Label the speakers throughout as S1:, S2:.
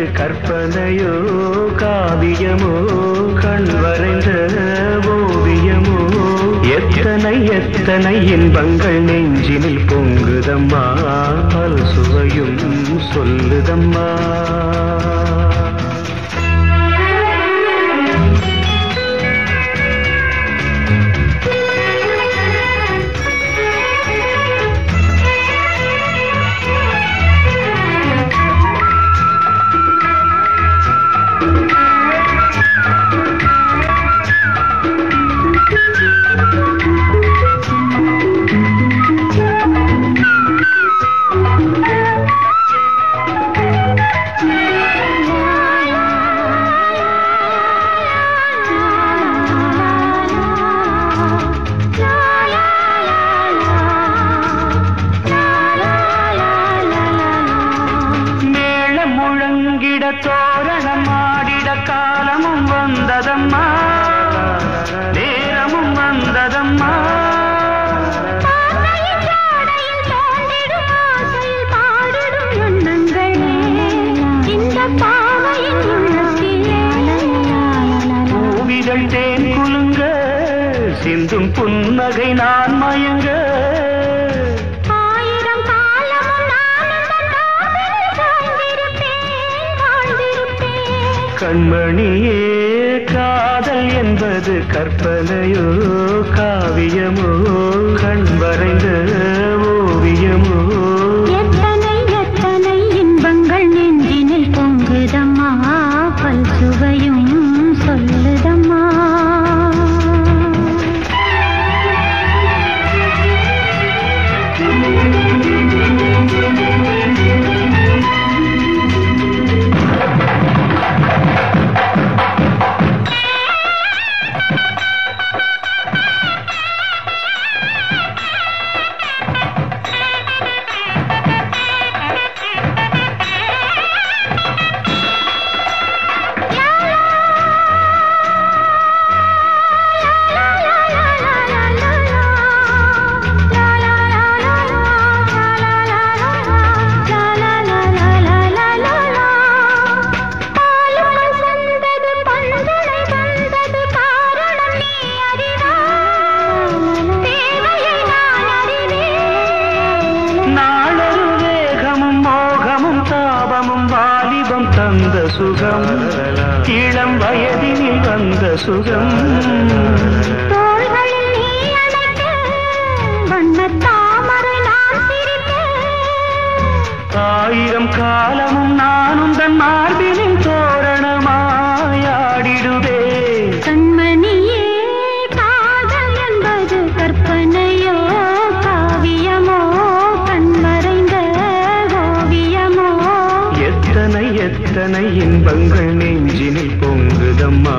S1: என்பது கற்பனையோ காவியமோ கண் வரைந்த ஓவியமோ. எத்தனை எத்தனை இன்பங்கள் நெஞ்சினில் பொங்குதம்மா பல் சுவையும் சொல்லுதம்மா. தோரணம் ஆடிட காலமும் வந்ததம்மா. நேரமும் வந்ததம்மா தேன் குலுங்க சிந்தும் புன்னகை நான் மயங்க. கண்மணியே காதல் என்பது கற்பனையோ காவியமோ கண் வரைந்த சுகம். இளம் வயதினில் வந்த சுகம். ஆயிரம் காலமும் நானும் தன் மார்பினின் எத்தனை இன்பங்கள் நெஞ்சினில் பொங்குதம்மா?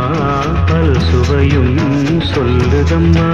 S1: பல் சுவையும் சொல்லுதம்மா?